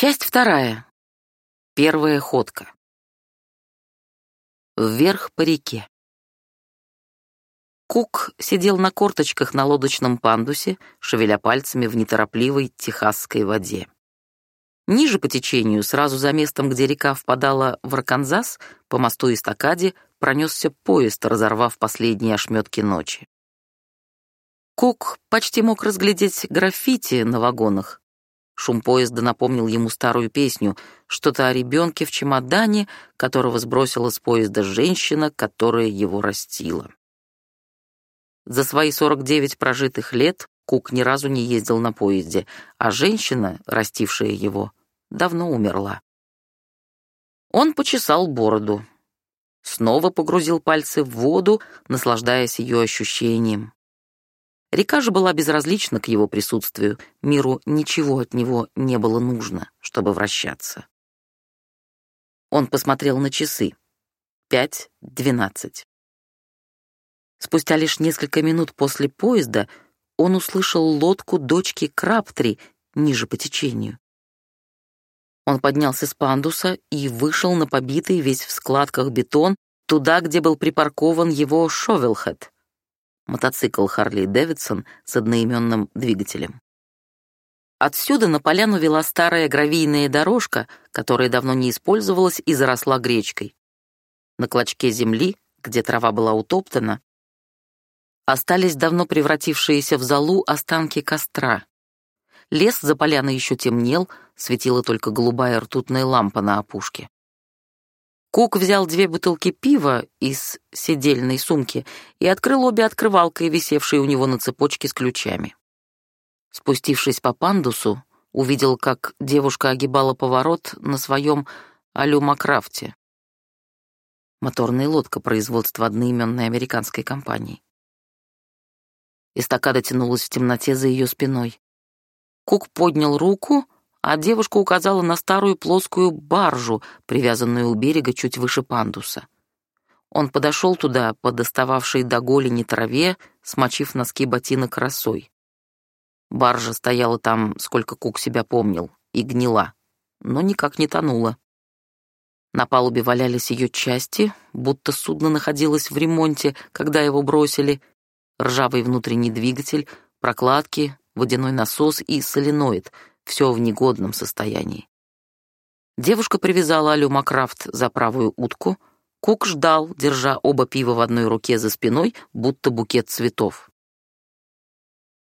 Часть вторая. Первая ходка. Вверх по реке. Кук сидел на корточках на лодочном пандусе, шевеля пальцами в неторопливой техасской воде. Ниже по течению, сразу за местом, где река впадала в Арканзас, по мосту эстакаде пронесся поезд, разорвав последние ошметки ночи. Кук почти мог разглядеть граффити на вагонах. Шум поезда напомнил ему старую песню, что-то о ребенке в чемодане, которого сбросила с поезда женщина, которая его растила. За свои 49 прожитых лет Кук ни разу не ездил на поезде, а женщина, растившая его, давно умерла. Он почесал бороду. Снова погрузил пальцы в воду, наслаждаясь ее ощущением. Река же была безразлична к его присутствию, миру ничего от него не было нужно, чтобы вращаться. Он посмотрел на часы. Пять двенадцать. Спустя лишь несколько минут после поезда он услышал лодку дочки Краптри ниже по течению. Он поднялся с пандуса и вышел на побитый весь в складках бетон туда, где был припаркован его Шовелхед, мотоцикл Харли Дэвидсон с одноименным двигателем. Отсюда на поляну вела старая гравийная дорожка, которая давно не использовалась и заросла гречкой. На клочке земли, где трава была утоптана, остались давно превратившиеся в золу останки костра. Лес за поляной еще темнел, светила только голубая ртутная лампа на опушке. Кук взял две бутылки пива из седельной сумки и открыл обе открывалкой, висевшие у него на цепочке с ключами. Спустившись по пандусу, увидел, как девушка огибала поворот на своем алюмакрафте. Моторная лодка производства одноименной американской компании. Эстакада тянулась в темноте за ее спиной. Кук поднял руку, а девушка указала на старую плоскую баржу, привязанную у берега чуть выше пандуса. Он подошел туда, по достававшей до голени траве, смочив носки ботинок росой. Баржа стояла там, сколько Кук себя помнил, и гнила, но никак не тонула. На палубе валялись ее части, будто судно находилось в ремонте, когда его бросили, ржавый внутренний двигатель, прокладки, водяной насос и соленоид — все в негодном состоянии. Девушка привязала Алю Макрафт за правую утку. Кук ждал, держа оба пива в одной руке за спиной, будто букет цветов.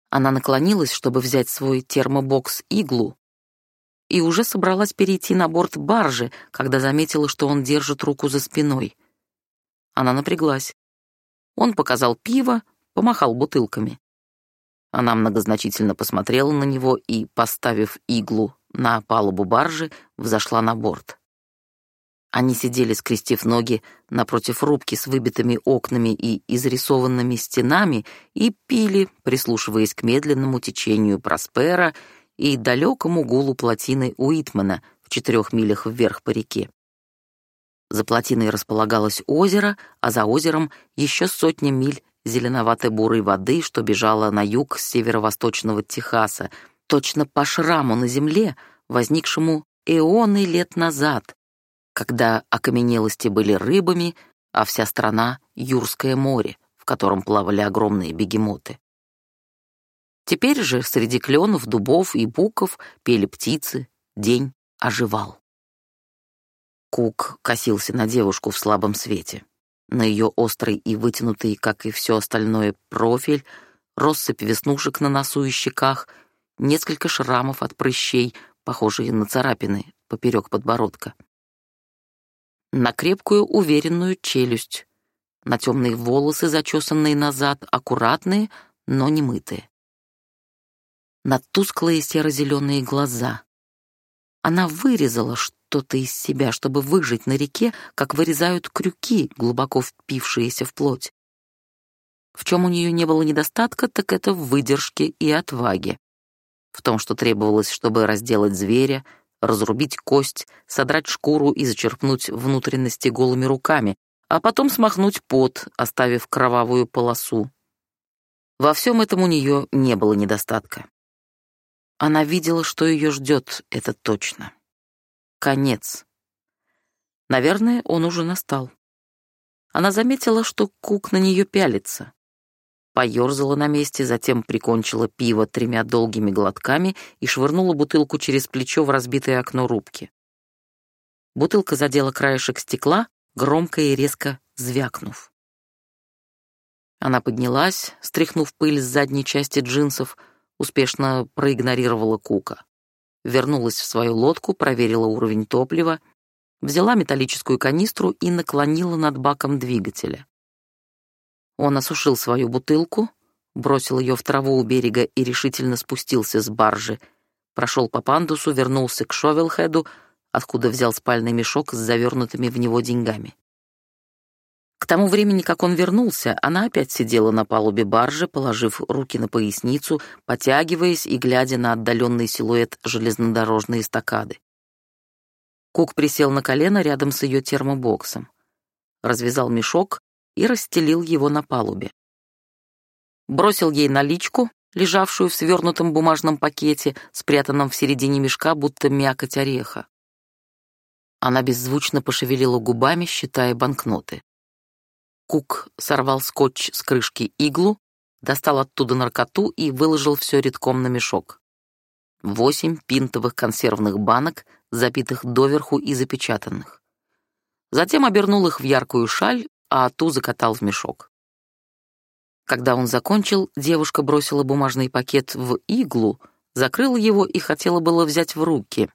Она наклонилась, чтобы взять свой термобокс-иглу, и уже собралась перейти на борт баржи, когда заметила, что он держит руку за спиной. Она напряглась. Он показал пиво, помахал бутылками. Она многозначительно посмотрела на него и, поставив иглу на палубу баржи, взошла на борт. Они сидели, скрестив ноги, напротив рубки с выбитыми окнами и изрисованными стенами и пили, прислушиваясь к медленному течению Проспера и далекому гулу плотины Уитмана в четырех милях вверх по реке. За плотиной располагалось озеро, а за озером еще сотня миль зеленовато-бурой воды, что бежала на юг с северо-восточного Техаса, точно по шраму на земле, возникшему эоны лет назад, когда окаменелости были рыбами, а вся страна — Юрское море, в котором плавали огромные бегемоты. Теперь же среди кленов, дубов и буков пели птицы, день оживал. Кук косился на девушку в слабом свете. На ее острый и вытянутый, как и все остальное, профиль, россыпь веснушек на носу и щеках, несколько шрамов от прыщей, похожие на царапины поперек подбородка. На крепкую, уверенную челюсть, на темные волосы, зачесанные назад, аккуратные, но не мытые. На тусклые серо-зеленые глаза. Она вырезала что что-то из себя, чтобы выжить на реке, как вырезают крюки, глубоко впившиеся в плоть. В чем у нее не было недостатка, так это в выдержке и отваге. В том, что требовалось, чтобы разделать зверя, разрубить кость, содрать шкуру и зачерпнуть внутренности голыми руками, а потом смахнуть пот, оставив кровавую полосу. Во всем этом у нее не было недостатка. Она видела, что ее ждет, это точно. Конец. Наверное, он уже настал. Она заметила, что Кук на нее пялится. Поёрзала на месте, затем прикончила пиво тремя долгими глотками и швырнула бутылку через плечо в разбитое окно рубки. Бутылка задела краешек стекла, громко и резко звякнув. Она поднялась, стряхнув пыль с задней части джинсов, успешно проигнорировала Кука. Вернулась в свою лодку, проверила уровень топлива, взяла металлическую канистру и наклонила над баком двигателя. Он осушил свою бутылку, бросил ее в траву у берега и решительно спустился с баржи, прошел по пандусу, вернулся к Шовелхеду, откуда взял спальный мешок с завернутыми в него деньгами. К тому времени, как он вернулся, она опять сидела на палубе баржи, положив руки на поясницу, потягиваясь и глядя на отдаленный силуэт железнодорожной эстакады. Кук присел на колено рядом с ее термобоксом, развязал мешок и расстелил его на палубе. Бросил ей наличку, лежавшую в свернутом бумажном пакете, спрятанном в середине мешка, будто мякоть ореха. Она беззвучно пошевелила губами, считая банкноты. Кук сорвал скотч с крышки иглу, достал оттуда наркоту и выложил все редком на мешок. Восемь пинтовых консервных банок, запитых доверху и запечатанных. Затем обернул их в яркую шаль, а ту закатал в мешок. Когда он закончил, девушка бросила бумажный пакет в иглу, закрыла его и хотела было взять в руки.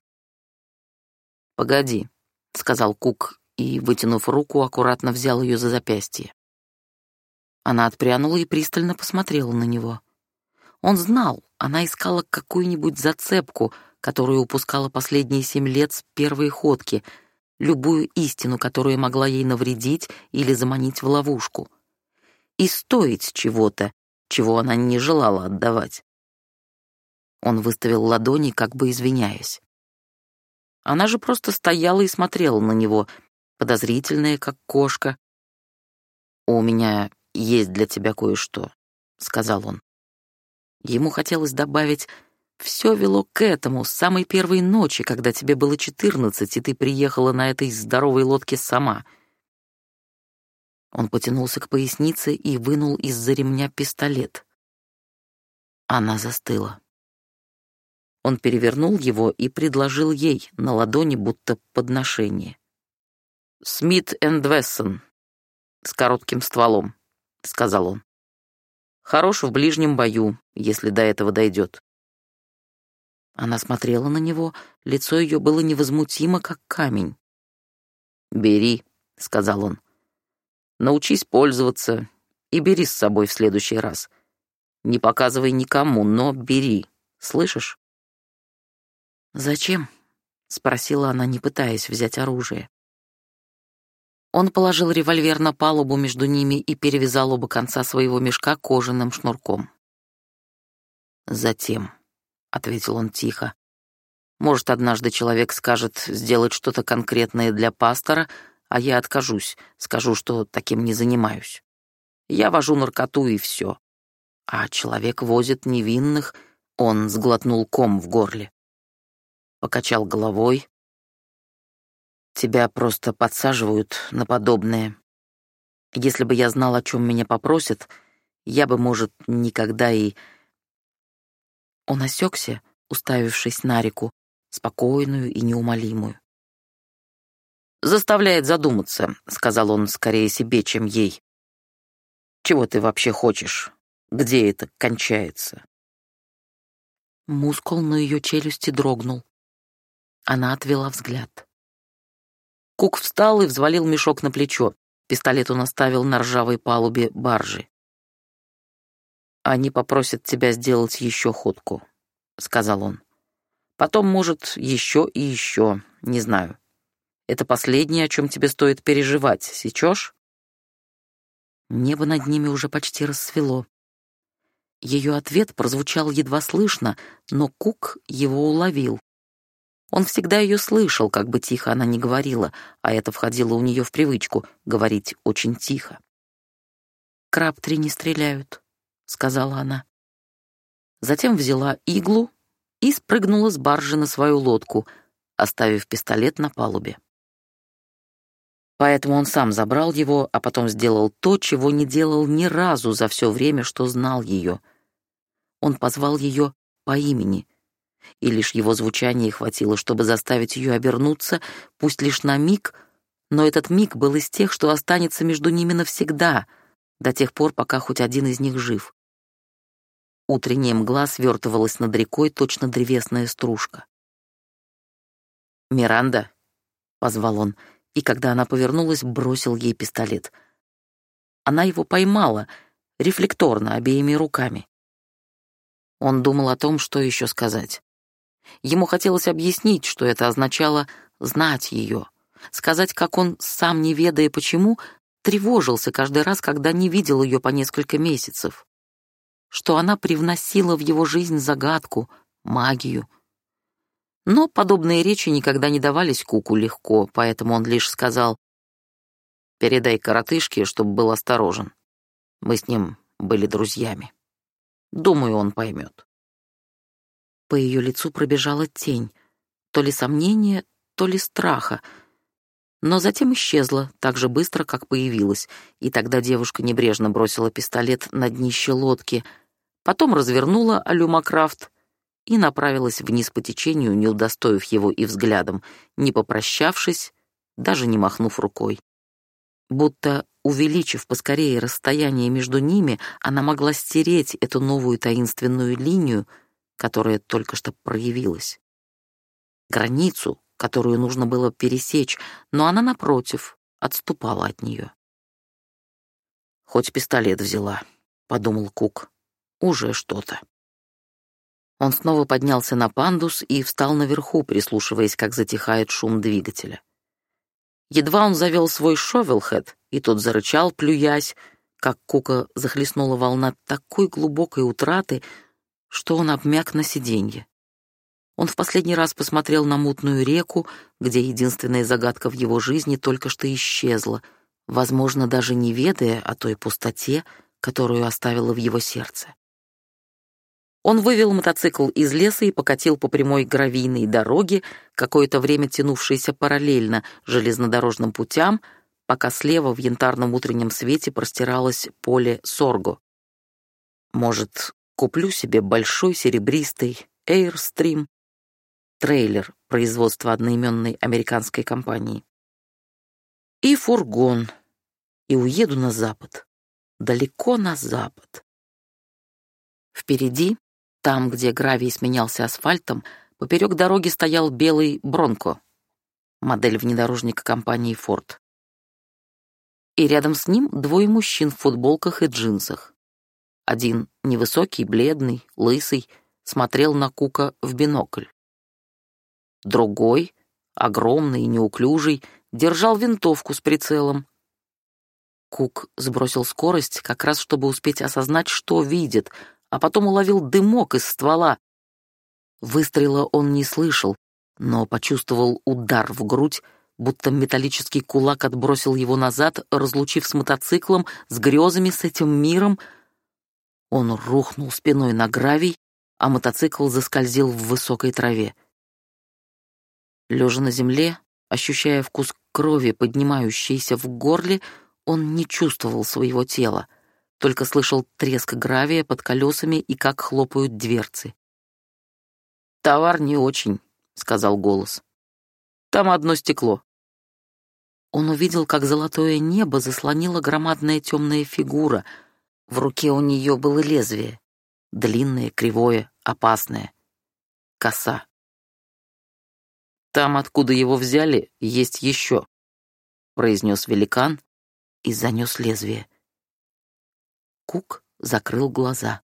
«Погоди», — сказал Кук и, вытянув руку, аккуратно взял ее за запястье. Она отпрянула и пристально посмотрела на него. Он знал, она искала какую-нибудь зацепку, которую упускала последние семь лет с первой ходки, любую истину, которая могла ей навредить или заманить в ловушку. И стоить чего-то, чего она не желала отдавать. Он выставил ладони, как бы извиняясь. Она же просто стояла и смотрела на него, подозрительная, как кошка. «У меня есть для тебя кое-что», — сказал он. Ему хотелось добавить «Все вело к этому с самой первой ночи, когда тебе было четырнадцать, и ты приехала на этой здоровой лодке сама». Он потянулся к пояснице и вынул из-за ремня пистолет. Она застыла. Он перевернул его и предложил ей на ладони будто подношение. «Смит энд Вессон с коротким стволом», — сказал он. «Хорош в ближнем бою, если до этого дойдет». Она смотрела на него, лицо ее было невозмутимо, как камень. «Бери», — сказал он. «Научись пользоваться и бери с собой в следующий раз. Не показывай никому, но бери, слышишь?» «Зачем?» — спросила она, не пытаясь взять оружие. Он положил револьвер на палубу между ними и перевязал оба конца своего мешка кожаным шнурком. «Затем», — ответил он тихо, — «может, однажды человек скажет сделать что-то конкретное для пастора, а я откажусь, скажу, что таким не занимаюсь. Я вожу наркоту и все. А человек возит невинных, он сглотнул ком в горле. Покачал головой, Тебя просто подсаживают на подобное. Если бы я знал, о чем меня попросят, я бы, может, никогда и...» Он осекся, уставившись на реку, спокойную и неумолимую. «Заставляет задуматься», — сказал он скорее себе, чем ей. «Чего ты вообще хочешь? Где это кончается?» Мускул на ее челюсти дрогнул. Она отвела взгляд. Кук встал и взвалил мешок на плечо. Пистолет он оставил на ржавой палубе баржи. «Они попросят тебя сделать еще ходку», — сказал он. «Потом, может, еще и еще, не знаю. Это последнее, о чем тебе стоит переживать, сечешь?» Небо над ними уже почти рассвело. Ее ответ прозвучал едва слышно, но Кук его уловил. Он всегда ее слышал, как бы тихо она ни говорила, а это входило у нее в привычку — говорить очень тихо. «Краптри не стреляют», — сказала она. Затем взяла иглу и спрыгнула с баржи на свою лодку, оставив пистолет на палубе. Поэтому он сам забрал его, а потом сделал то, чего не делал ни разу за все время, что знал ее. Он позвал ее по имени, и лишь его звучание хватило, чтобы заставить ее обернуться, пусть лишь на миг, но этот миг был из тех, что останется между ними навсегда, до тех пор, пока хоть один из них жив. Утренняя мгла свертывалась над рекой, точно древесная стружка. «Миранда», — позвал он, и когда она повернулась, бросил ей пистолет. Она его поймала, рефлекторно, обеими руками. Он думал о том, что еще сказать. Ему хотелось объяснить, что это означало знать ее, сказать, как он, сам не ведая почему, тревожился каждый раз, когда не видел ее по несколько месяцев, что она привносила в его жизнь загадку, магию. Но подобные речи никогда не давались Куку легко, поэтому он лишь сказал «Передай коротышке, чтобы был осторожен. Мы с ним были друзьями. Думаю, он поймет». По ее лицу пробежала тень, то ли сомнения, то ли страха, но затем исчезла так же быстро, как появилась, и тогда девушка небрежно бросила пистолет на днище лодки, потом развернула Алюмакрафт и направилась вниз по течению, не удостоив его и взглядом, не попрощавшись, даже не махнув рукой. Будто, увеличив поскорее расстояние между ними, она могла стереть эту новую таинственную линию — которая только что проявилась. Границу, которую нужно было пересечь, но она, напротив, отступала от нее. «Хоть пистолет взяла», — подумал Кук. «Уже что-то». Он снова поднялся на пандус и встал наверху, прислушиваясь, как затихает шум двигателя. Едва он завел свой шовелхед, и тот зарычал, плюясь, как Кука захлестнула волна такой глубокой утраты, что он обмяк на сиденье. Он в последний раз посмотрел на мутную реку, где единственная загадка в его жизни только что исчезла, возможно, даже не ведая о той пустоте, которую оставила в его сердце. Он вывел мотоцикл из леса и покатил по прямой гравийной дороге, какое-то время тянувшейся параллельно железнодорожным путям, пока слева в янтарном утреннем свете простиралось поле Сорго. Может, Куплю себе большой серебристый Airstream, трейлер производства одноименной американской компании. И фургон, и уеду на запад, далеко на запад. Впереди, там, где гравий сменялся асфальтом, поперек дороги стоял белый Бронко, модель внедорожника компании Ford. И рядом с ним двое мужчин в футболках и джинсах. Один, невысокий, бледный, лысый, смотрел на Кука в бинокль. Другой, огромный и неуклюжий, держал винтовку с прицелом. Кук сбросил скорость, как раз чтобы успеть осознать, что видит, а потом уловил дымок из ствола. Выстрела он не слышал, но почувствовал удар в грудь, будто металлический кулак отбросил его назад, разлучив с мотоциклом, с грезами, с этим миром — он рухнул спиной на гравий, а мотоцикл заскользил в высокой траве. Лежа на земле, ощущая вкус крови, поднимающейся в горле, он не чувствовал своего тела, только слышал треск гравия под колесами и как хлопают дверцы. «Товар не очень», — сказал голос. «Там одно стекло». Он увидел, как золотое небо заслонила громадная темная фигура — в руке у нее было лезвие, длинное, кривое, опасное. Коса. «Там, откуда его взяли, есть еще», — произнес великан и занес лезвие. Кук закрыл глаза.